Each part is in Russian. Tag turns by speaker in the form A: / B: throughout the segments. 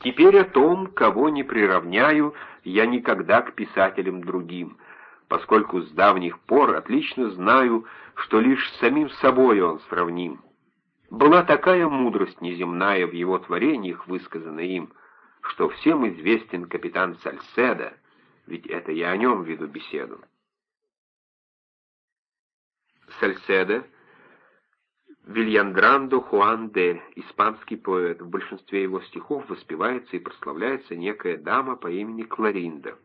A: Теперь о том, кого не приравняю, я никогда к писателям другим, поскольку с давних пор отлично знаю, что лишь с самим собой он сравним. Была такая мудрость неземная в его творениях, высказанная им, что всем известен капитан Сальседа, ведь это я о нем веду беседу. Сальседа — Вильяндрандо Хуан де, испанский поэт. В большинстве его стихов воспевается и прославляется некая дама по имени Кларинда.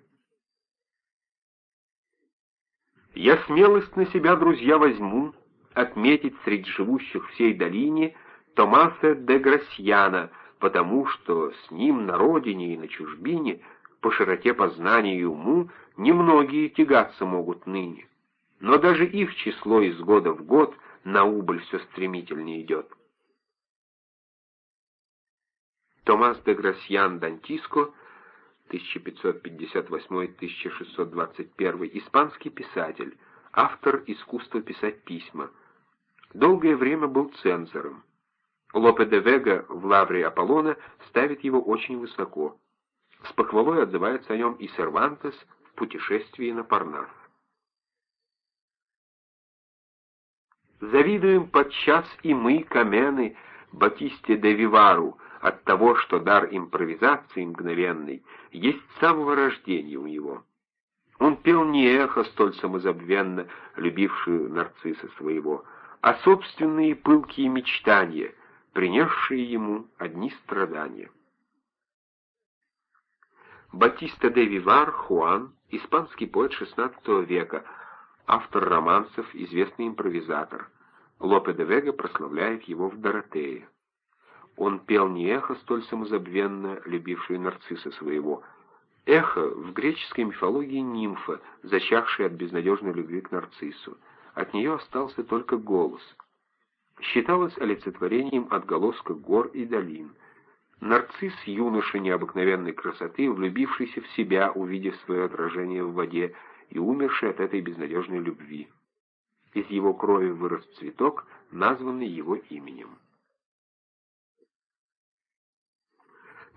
A: Я смелость на себя, друзья, возьму, отметить среди живущих всей долине Томаса де Грасьяна, потому что с ним на родине и на чужбине по широте познания и уму немногие тягаться могут ныне. Но даже их число из года в год — на убыль все стремительнее идет. Томас де Грасьян Дантиско, 1558-1621, испанский писатель, автор искусства писать письма. Долгое время был цензором. Лопе де Вега в лавре Аполлона ставит его очень высоко. С похвалой отзывается о нем и Сервантес в «Путешествии на Парнас». Завидуем подчас и мы, камены, Батисте де Вивару, от того, что дар импровизации мгновенной есть с самого рождения у него. Он пел не эхо столь самозабвенно, любившую нарцисса своего, а собственные пылкие мечтания, принесшие ему одни страдания. Батиста де Вивар Хуан, испанский поэт XVI века, автор романсов, известный импровизатор. Лопе де Вега прославляет его в Доротее. Он пел не эхо, столь самозабвенно любившее нарцисса своего. Эхо в греческой мифологии нимфа, зачахшая от безнадежной любви к нарциссу. От нее остался только голос. Считалось олицетворением отголоска гор и долин. Нарцисс — юноша необыкновенной красоты, влюбившийся в себя, увидев свое отражение в воде, и умерший от этой безнадежной любви. Из его крови вырос цветок, названный его именем.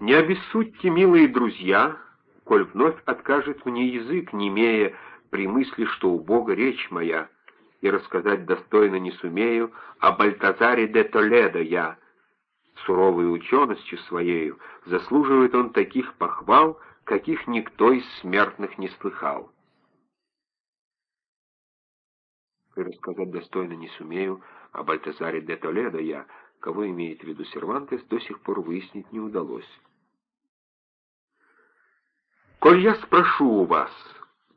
A: Не обессудьте, милые друзья, коль вновь откажет мне язык, не имея при мысли, что у Бога речь моя, и рассказать достойно не сумею о Бальтазаре де Толедо я. Суровой ученостью своею заслуживает он таких похвал, каких никто из смертных не слыхал. И рассказать достойно не сумею, о Бальтазаре де Толедо я, кого имеет в виду Сервантес, до сих пор выяснить не удалось. «Коль я спрошу у вас,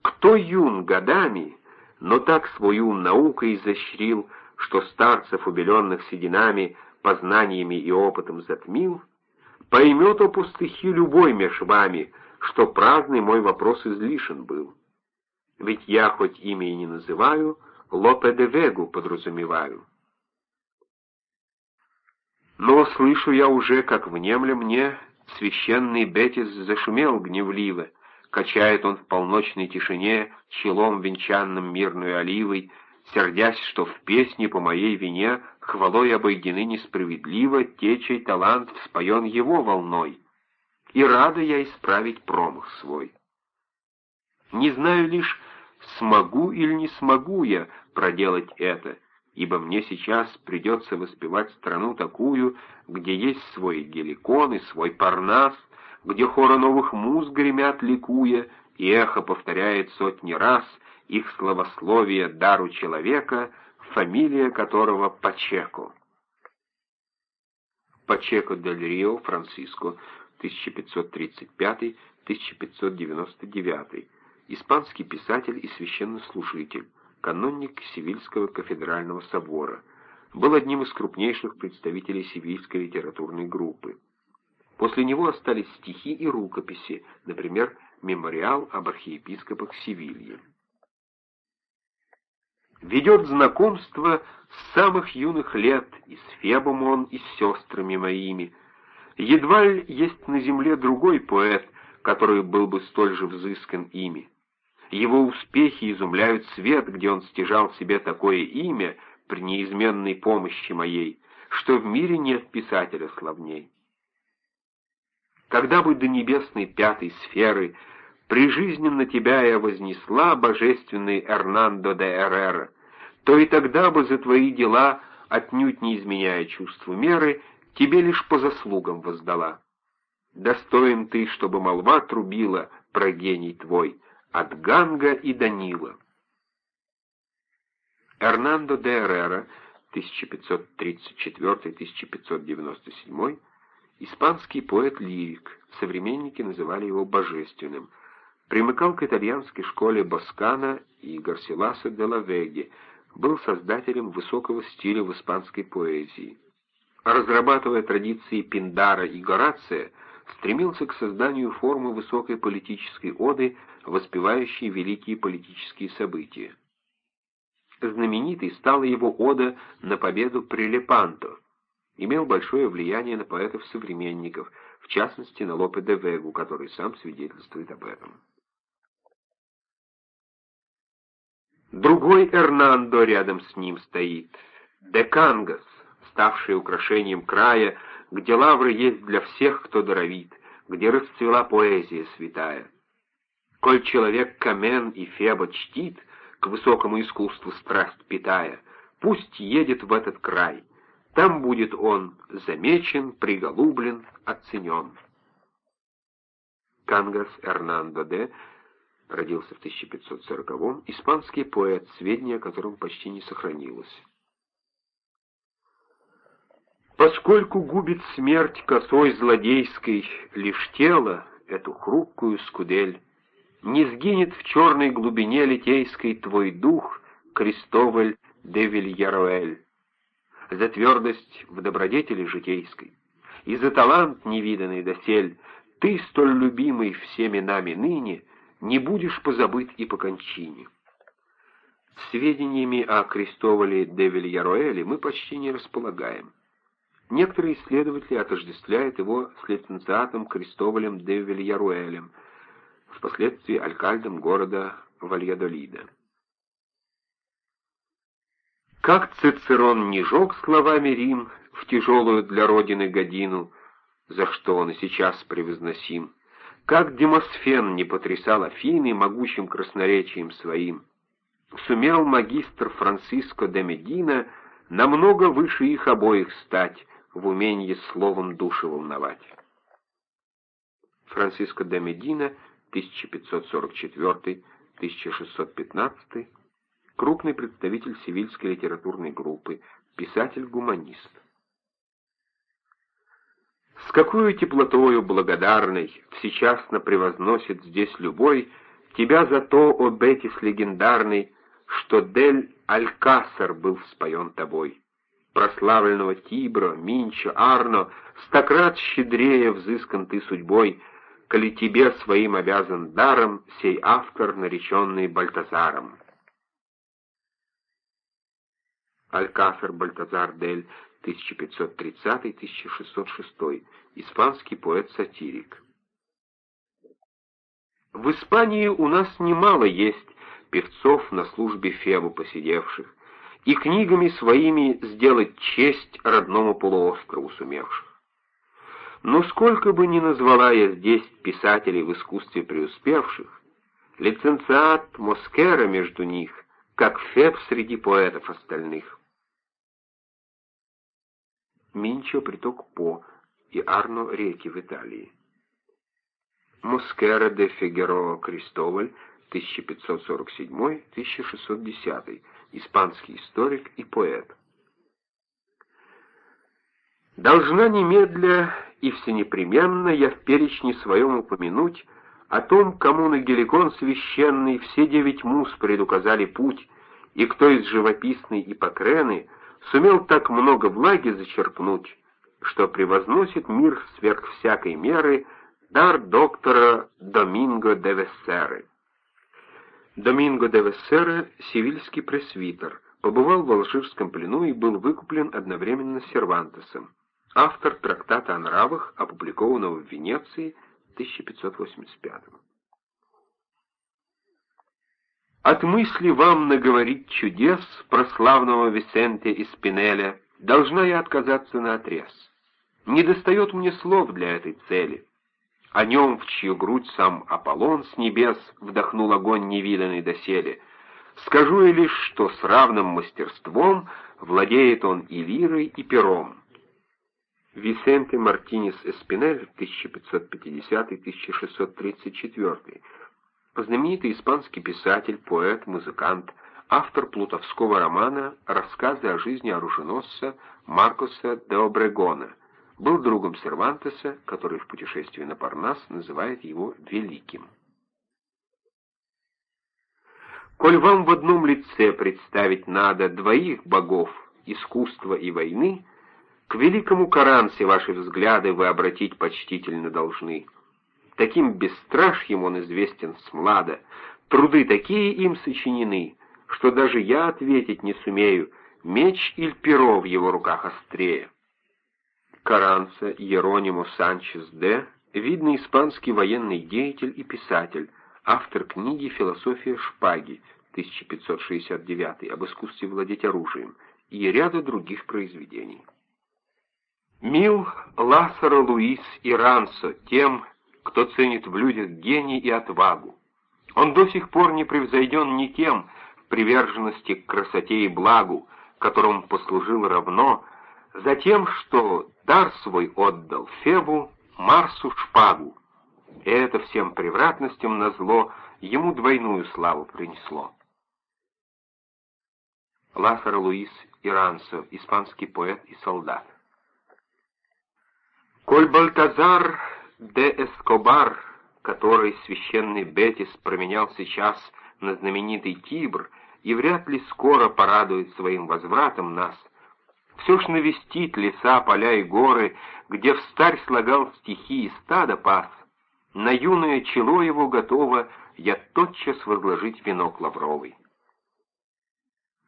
A: кто юн годами, но так свой ум наукой изощрил, что старцев, убеленных сединами, познаниями и опытом затмил, поймет о пустыхи любой меж вами, что праздный мой вопрос излишен был. Ведь я хоть имя и не называю, — Лопе де Вегу подразумеваю. Но слышу я уже, как внемля мне, священный Бетис зашумел гневливо, качает он в полночной тишине челом венчанным мирной оливой, сердясь, что в песне по моей вине хвалой обойдены несправедливо те, чей талант вспоен его волной, и рада я исправить промах свой. Не знаю лишь, смогу или не смогу я проделать это, ибо мне сейчас придется воспевать страну такую, где есть свой геликон и свой парнас, где хоры новых муз гремят ликуя, и эхо повторяет сотни раз их словословие дару человека, фамилия которого Пачеко. Пачеко дель Рио, Франциско, 1535-1599 испанский писатель и священнослужитель, канонник Севильского кафедрального собора, был одним из крупнейших представителей севильской литературной группы. После него остались стихи и рукописи, например, мемориал об архиепископах Севильи. Ведет знакомство с самых юных лет и с Фебом он, и с сестрами моими. Едва ли есть на земле другой поэт, который был бы столь же взыскан ими. Его успехи изумляют свет, где он стяжал себе такое имя при неизменной помощи моей, что в мире нет писателя славней. когда бы до небесной пятой сферы прижизненно тебя я вознесла, божественный Эрнандо де Эррера, то и тогда бы за твои дела, отнюдь не изменяя чувству меры, тебе лишь по заслугам воздала. Достоин ты, чтобы молва трубила про гений твой, от Ганга и Данила. Эрнандо де Эррера, 1534-1597, испанский поэт-лирик, современники называли его божественным, примыкал к итальянской школе Боскана и Гарсиласа де ла Веги, был создателем высокого стиля в испанской поэзии. Разрабатывая традиции Пиндара и Горация, стремился к созданию формы высокой политической оды, воспевающей великие политические события. Знаменитой стала его ода на победу при Лепанто, имел большое влияние на поэтов-современников, в частности на Лопе де Вегу, который сам свидетельствует об этом. Другой Эрнандо рядом с ним стоит, Декангас, ставший украшением края, где лавры есть для всех, кто даровит, где расцвела поэзия святая. Коль человек Камен и Феба чтит, к высокому искусству страсть питая, пусть едет в этот край, там будет он замечен, приголублен, оценен. Кангас Эрнандо де родился в 1540-м, испанский поэт, сведения о котором почти не сохранилось. Поскольку губит смерть косой злодейской лишь тело, эту хрупкую скудель, не сгинет в черной глубине литейской твой дух, Крестоваль де Вильяруэль, за твердость в добродетели житейской и за талант невиданный досель, ты, столь любимый всеми нами ныне, не будешь позабыт и по кончине. Сведениями о Крестовале де Вильяруэле мы почти не располагаем. Некоторые исследователи отождествляют его с лиценциатом Крестовалем де Вильяруэлем, впоследствии алькальдом города Вальядолида. Как Цицерон не жег словами Рим в тяжелую для Родины годину, за что он и сейчас превозносим, как Демосфен не потрясал Афины могучим красноречием своим, сумел магистр Франциско де Медина намного выше их обоих стать, в умении словом души волновать. Франциско де Медина, 1544-1615, крупный представитель сивильской литературной группы, писатель-гуманист. С какой теплотою благодарной всечасно превозносит здесь любой тебя за то, о Бетис легендарный, что Дель Алькасар был споен тобой прославленного Тибра, Минча, Арно, стократ щедрее взыскан ты судьбой, коли тебе своим обязан даром сей автор, нареченный Бальтазаром. Алькасар Бальтазар Дель, 1530-1606, испанский поэт-сатирик. В Испании у нас немало есть певцов на службе Фебу посидевших, и книгами своими сделать честь родному полуострову сумевших. Но сколько бы ни назвала я здесь писателей в искусстве преуспевших, лиценциат Москера между них, как Феб среди поэтов остальных. Минчо приток По и Арно реки в Италии. Москера де Фигеро Кристоваль 1547-1610 испанский историк и поэт. Должна немедля и всенепременно я в перечне своем упомянуть о том, кому на Геликон священный все девять мус предуказали путь, и кто из живописной Ипокрены сумел так много влаги зачерпнуть, что превозносит мир сверх всякой меры дар доктора Доминго де Вессеры. Доминго де Вессера, сивильский пресвитер, побывал в алжирском плену и был выкуплен одновременно с Сервантесом. Автор трактата о нравах, опубликованного в Венеции в 1585 От мысли вам наговорить чудес про славного Висенте и Спинеля должна я отказаться наотрез. Не достает мне слов для этой цели. О нем, в чью грудь сам Аполлон с небес вдохнул огонь невиданный доселе. Скажу я лишь, что с равным мастерством владеет он и лирой, и пером. Висенте Мартинес Эспинель, 1550-1634, знаменитый испанский писатель, поэт, музыкант, автор плутовского романа «Рассказы о жизни оруженосца» Маркоса де Обрегона, был другом Сервантеса, который в путешествии на Парнас называет его «великим». Коль вам в одном лице представить надо двоих богов, искусства и войны, к великому Корансе ваши взгляды вы обратить почтительно должны. Таким бесстрашьем он известен с млада, труды такие им сочинены, что даже я ответить не сумею, меч или перо в его руках острее. Каранца Еронимо Санчес Д., видный испанский военный деятель и писатель, автор книги «Философия шпаги» 1569 об искусстве владеть оружием и ряда других произведений. Мил Лассаро Луис и Рансо тем, кто ценит в людях гений и отвагу. Он до сих пор не превзойден ни тем в приверженности к красоте и благу, которому послужил равно, за тем, что дар свой отдал Фебу, Марсу шпагу. И это всем превратностям назло ему двойную славу принесло. Лассаро Луис Ирансо, испанский поэт и солдат. Коль Бальтазар де Эскобар, который священный Бетис променял сейчас на знаменитый Тибр и вряд ли скоро порадует своим возвратом нас, все ж навестит леса, поля и горы, где встарь слагал стихи и стадо пас, на юное чело его готово я тотчас возложить венок лавровый.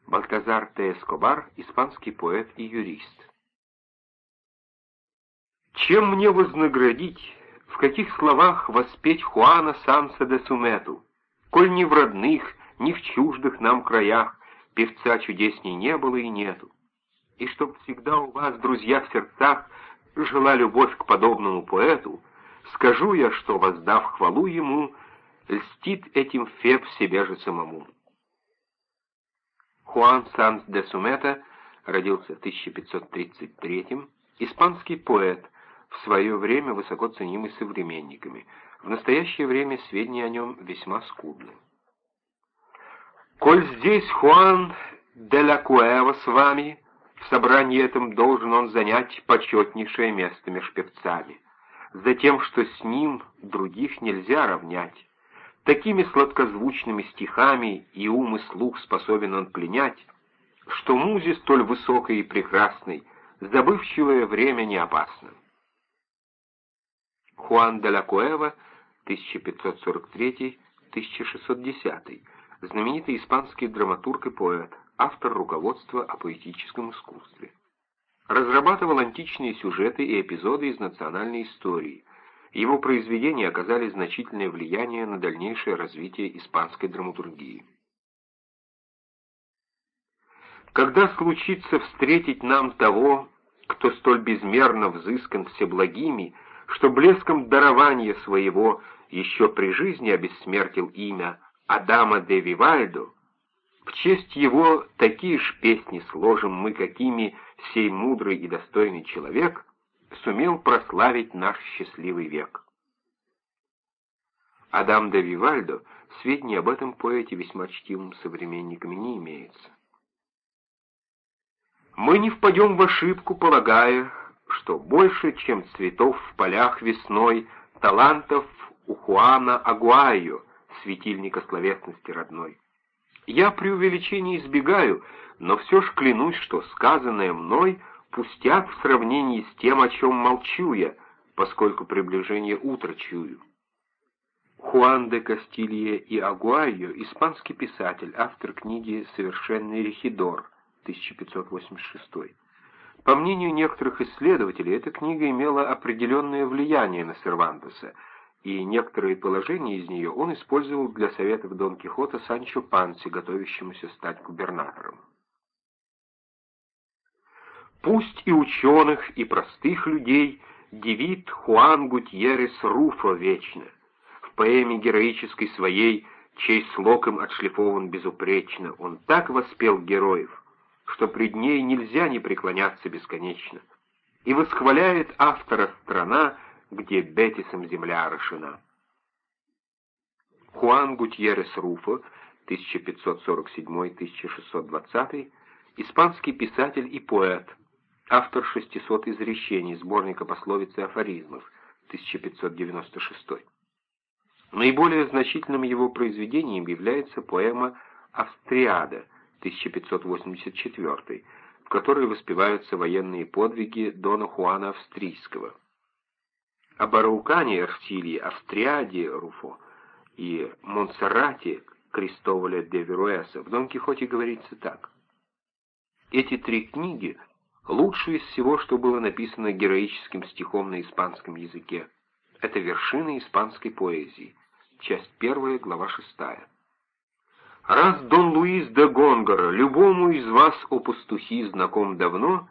A: Бальтазар де Эскобар, испанский поэт и юрист. Чем мне вознаградить, в каких словах воспеть Хуана Санса де Сумету, коль ни в родных, ни в чуждых нам краях певца чудесней не было и нету? И чтоб всегда у вас, друзья, в сердцах жила любовь к подобному поэту, скажу я, что, воздав хвалу ему, льстит этим Феб себе же самому. Хуан Санс де Сумета родился в 1533 испанский поэт, в свое время высоко ценимый современниками. В настоящее время сведения о нем весьма скудны. «Коль здесь Хуан де ла Куэва с вами, в собрании этом должен он занять почетнейшее место меж певцами, за тем, что с ним других нельзя равнять. Такими сладкозвучными стихами и ум и слух способен он пленять, что музе столь высокой и прекрасной, забывчивое время не опасно. Хуан де ла Куэва, 1543-1610, знаменитый испанский драматург и поэт, автор руководства о поэтическом искусстве. Разрабатывал античные сюжеты и эпизоды из национальной истории. Его произведения оказали значительное влияние на дальнейшее развитие испанской драматургии. Когда случится встретить нам того, кто столь безмерно взыскан всеблагими, что блеском дарования своего еще при жизни обессмертил имя Адама де Вивальдо, в честь его такие ж песни сложим мы, какими сей мудрый и достойный человек сумел прославить наш счастливый век. Адам де Вивальдо сведений об этом поэте весьма чтимым современниками не имеется. Мы не впадем в ошибку, полагая, что больше, чем цветов в полях весной, талантов у Хуана Агуайо, светильника словесности родной. Я преувеличений избегаю, но все ж клянусь, что сказанное мной пустяк в сравнении с тем, о чем молчу я, поскольку приближение утра чую. Хуан де Кастилье и Агуайо, испанский писатель, автор книги «Совершенный Рехидор», 1586 по мнению некоторых исследователей, эта книга имела определенное влияние на Сервантеса, и некоторые положения из нее он использовал для советов Дон Кихота Санчо Панси, готовящемуся стать губернатором. Пусть и ученых, и простых людей Девит Хуан Гутьерес Руфо вечно. В поэме героической своей, чей слог им отшлифован безупречно, он так воспел героев, что пред ней нельзя не преклоняться бесконечно. И восхваляет автора страна, где Бетисом земля орошена. Хуан Гутьерес Руфо, 1547-1620, испанский писатель и поэт, автор 600 изречений, сборника пословиц и афоризмов, 1596. Наиболее значительным его произведением является поэма «Австриада», 1584, в которой воспеваются военные подвиги Дона Хуана Австрийского. Об Араукане Эртилии, Австриаде Руфо и Монсеррате Кристоволя де Веруэса в Дон Кихоте говорится так. Эти три книги — лучшие из всего, что было написано героическим стихом на испанском языке. Это вершины испанской поэзии. Часть первая, глава шестая. Раз Дон Луис де Гонгора любому из вас, о пастухи, знаком давно,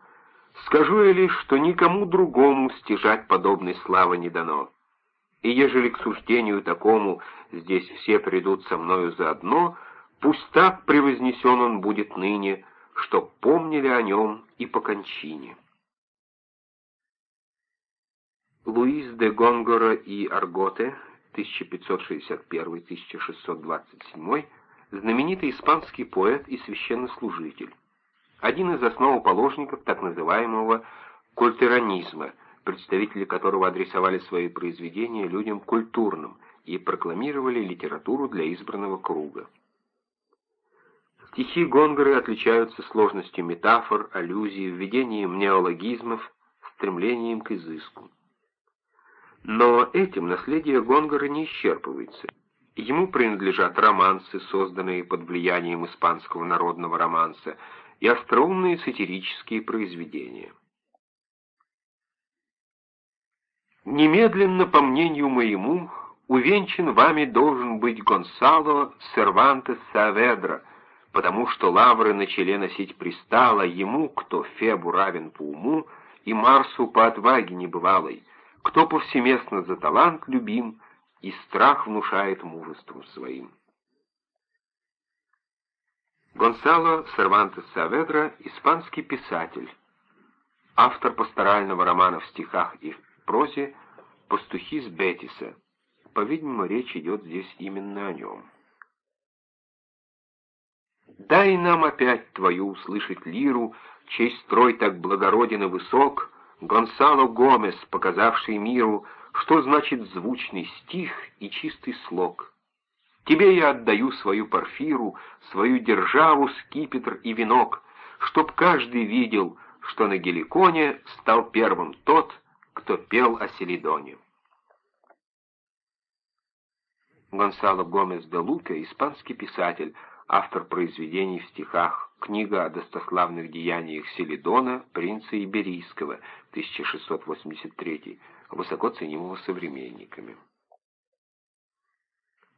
A: скажу я лишь, что никому другому стяжать подобной славы не дано. И ежели к суждению такому здесь все придут со мною заодно, пусть так превознесен он будет ныне, чтоб помнили о нем и по кончине. Луис де Гонгора и Арготе, 1561-1627, знаменитый испанский поэт и священнослужитель, один из основоположников так называемого культуранизма, представители которого адресовали свои произведения людям культурным и прокламировали литературу для избранного круга. Стихи Гонгоры отличаются сложностью метафор, аллюзий, введением неологизмов, стремлением к изыску. Но этим наследие Гонгоры не исчерпывается. Ему принадлежат романсы, созданные под влиянием испанского народного романса, и остроумные сатирические произведения. Немедленно, по мнению моему, увенчан вами должен быть Гонсало Сервантес Саведра, потому что лавры на челе носить пристало ему, кто Фебу равен по уму, и Марсу по отваге небывалой, кто повсеместно за талант любим и страх внушает мужеством своим. Гонсало Сервантес Саведра — испанский писатель, автор пасторального романа в стихах и в прозе «Пастухи с Бетиса». По-видимому, речь идет здесь именно о нем. Дай нам опять твою услышать лиру, чей строй так благороден и высок, Гонсало Гомес, показавший миру, что значит звучный стих и чистый слог. Тебе я отдаю свою парфиру, свою державу, скипетр и венок, чтоб каждый видел, что на Геликоне стал первым тот, кто пел о Селидоне. Гонсало Гомес де Лука, испанский писатель, автор произведений в стихах «Книга о достославных деяниях Селидона, принца Иберийского», 1683, высоко ценимого современниками.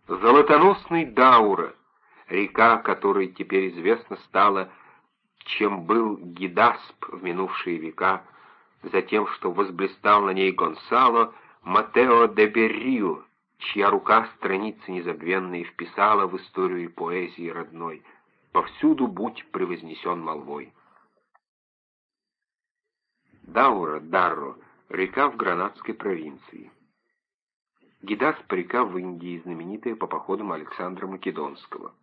A: Золотоносный Даура, река, которой теперь известно стало, чем был Гидасп в минувшие века, за тем, что возблистал на ней Гонсало Матео де Беррио, чья рука страницы незабвенные вписала в историю поэзии родной. Повсюду будь превознесен молвой. Даура, Дарро, река в Гранадской провинции. Гидасп река в Индии, знаменитая по походам Александра Македонского.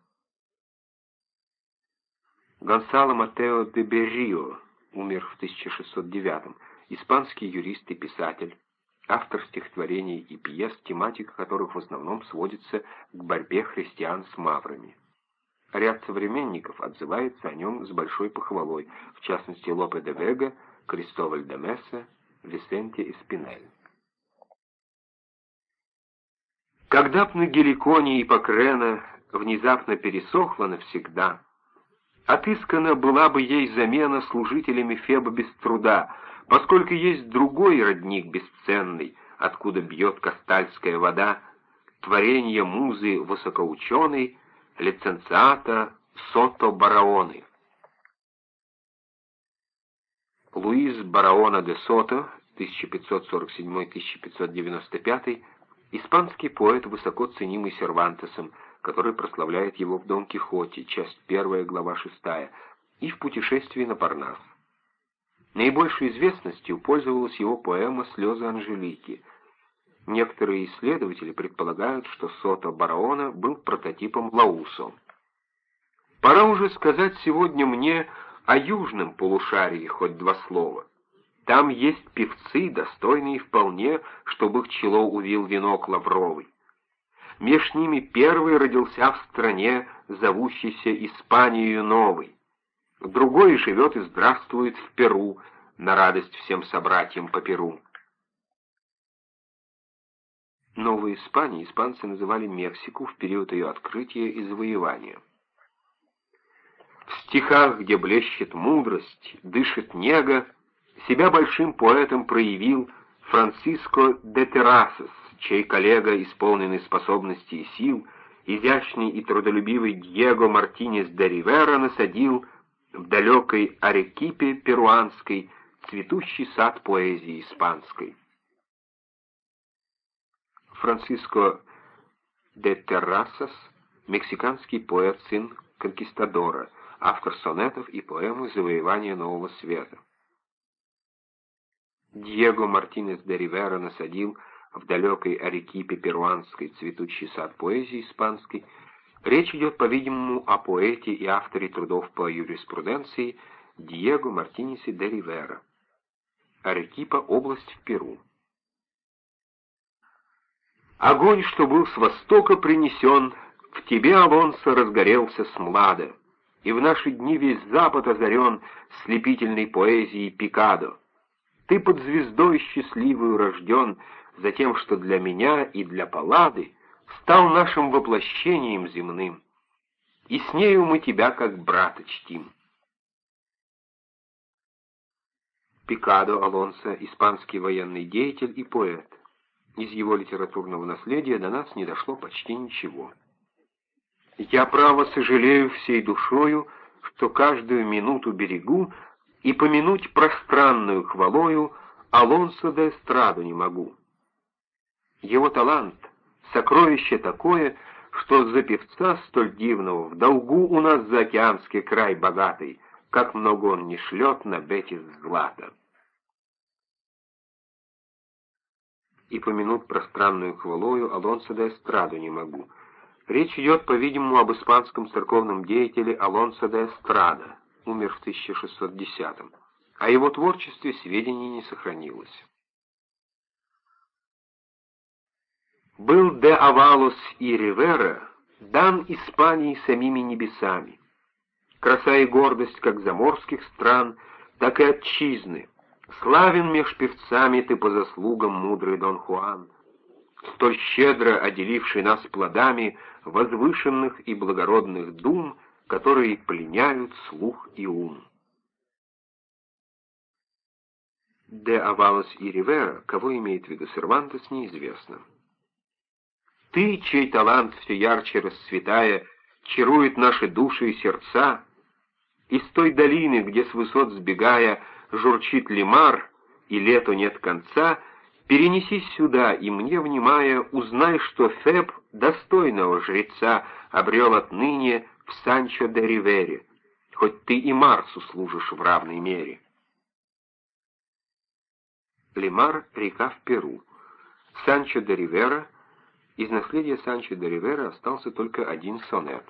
A: Гонсало Матео де Беррио, умер в 1609 испанский юрист и писатель, автор стихотворений и пьес, тематика которых в основном сводится к борьбе христиан с маврами. Ряд современников отзывается о нем с большой похвалой, в частности Лопе де Вега, Кристоваль де Месса, Висенте и Когда б на Геликоне и Покрена внезапно пересохла навсегда, отыскана была бы ей замена служителями Феба без труда, поскольку есть другой родник бесценный, откуда бьет кастальская вода, творение музы высокоученой, лиценциата Сото Бараоны. Луис Бараона де Сото, 1547-1595, испанский поэт, высоко ценимый Сервантесом, который прославляет его в Дон Кихоте, часть 1, глава 6, и в «Путешествии на Парнас». Наибольшей известностью пользовалась его поэма «Слезы Анжелики». Некоторые исследователи предполагают, что Сото Бараона был прототипом Лаусо. Пора уже сказать сегодня мне о южном полушарии хоть два слова. Там есть певцы, достойные вполне, чтобы их чело увил венок лавровый. Меж ними первый родился в стране, зовущейся Испанию новой. Другой живет и здравствует в Перу, на радость всем собратьям по Перу. Новой Испанией испанцы называли Мексику в период ее открытия и завоевания. В стихах, где блещет мудрость, дышит нега, себя большим поэтом проявил Франциско де Террасес, чей коллега, исполненный способностей и сил, изящный и трудолюбивый Диего Мартинес де Ривера насадил в далекой Арекипе перуанской цветущий сад поэзии испанской. Франциско де Террасас, мексиканский поэт, сын конкистадора, автор сонетов и поэмы «Завоевание Нового Света». Диего Мартинес де Ривера насадил в далекой Арекипе перуанской цветущий сад поэзии испанской. Речь идет, по-видимому, о поэте и авторе трудов по юриспруденции Диего Мартинесе де Ривера. Арекипа — область в Перу. Огонь, что был с востока принесен, в тебе, Алонсо, разгорелся с млада, и в наши дни весь запад озарен слепительной поэзией Пикадо. Ты под звездой счастливую рожден за тем, что для меня и для Паллады стал нашим воплощением земным, и с нею мы тебя как брата чтим. Пикадо Алонсо, испанский военный деятель и поэт. Из его литературного наследия до нас не дошло почти ничего. Я, право, сожалею всей душою, что каждую минуту берегу и помянуть пространную хвалою Алонсо де Эстраду не могу. Его талант — сокровище такое, что за певца столь дивного в долгу у нас за океанский край богатый, как много он не шлет на Бетис злата. И помянуть пространную хвалою Алонсо де Эстраду не могу. Речь идет, по-видимому, об испанском церковном деятеле Алонсо де Эстрада, умер в 1610-м. О его творчестве сведений не сохранилось. Был де Авалос и Ривера дан Испании самими небесами. Краса и гордость как заморских стран, так и отчизны. Славен меж певцами ты по заслугам, мудрый Дон Хуан, столь щедро отделивший нас плодами возвышенных и благородных дум, которые пленяют слух и ум. Де Авалос и Ривера, кого имеет в виду Сервантес, неизвестно. Ты, чей талант все ярче расцветая, чарует наши души и сердца, из той долины, где с высот сбегая журчит лимар, и лету нет конца, перенесись сюда, и мне, внимая, узнай, что Феб достойного жреца обрел отныне в Санчо де Ривере, хоть ты и Марсу служишь в равной мере. Лимар — река в Перу. Санчо де Ривера — из наследия Санчо де Ривера остался только один сонет.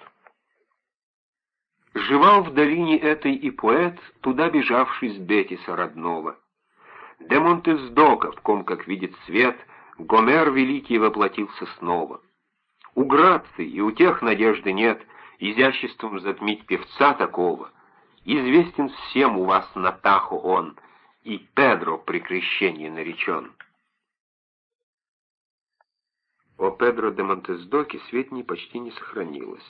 A: Живал в долине этой и поэт, туда бежавший с Бетиса родного. Де Монтездока, в ком, как видит свет, Гомер великий воплотился снова. У Грации и у тех надежды нет изяществом затмить певца такого. Известен всем у вас на Тахо он, и Педро при крещении наречен. О Педро де Монтездоке сведений почти не сохранилось.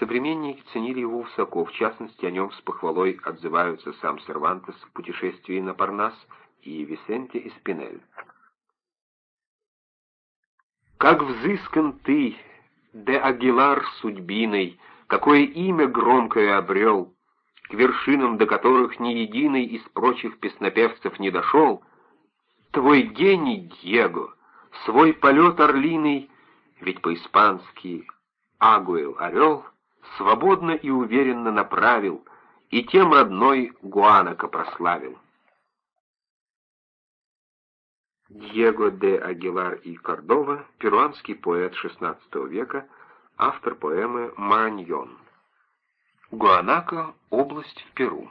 A: Современники ценили его высоко, в частности, о нем с похвалой отзываются сам Сервантес в «Путешествии на Парнас» и Висенте и Спинель. «Как взыскан ты, де Агилар судьбиной, какое имя громкое обрел, к вершинам, до которых ни единый из прочих песнопевцев не дошел, Твой гений, Диего, свой полет орлиный, ведь по-испански «агуэл» — орел, свободно и уверенно направил, и тем родной Гуанако прославил. Диего де Агилар и Кордова, перуанский поэт XVI века, автор поэмы «Мараньон». Гуанако — область в Перу.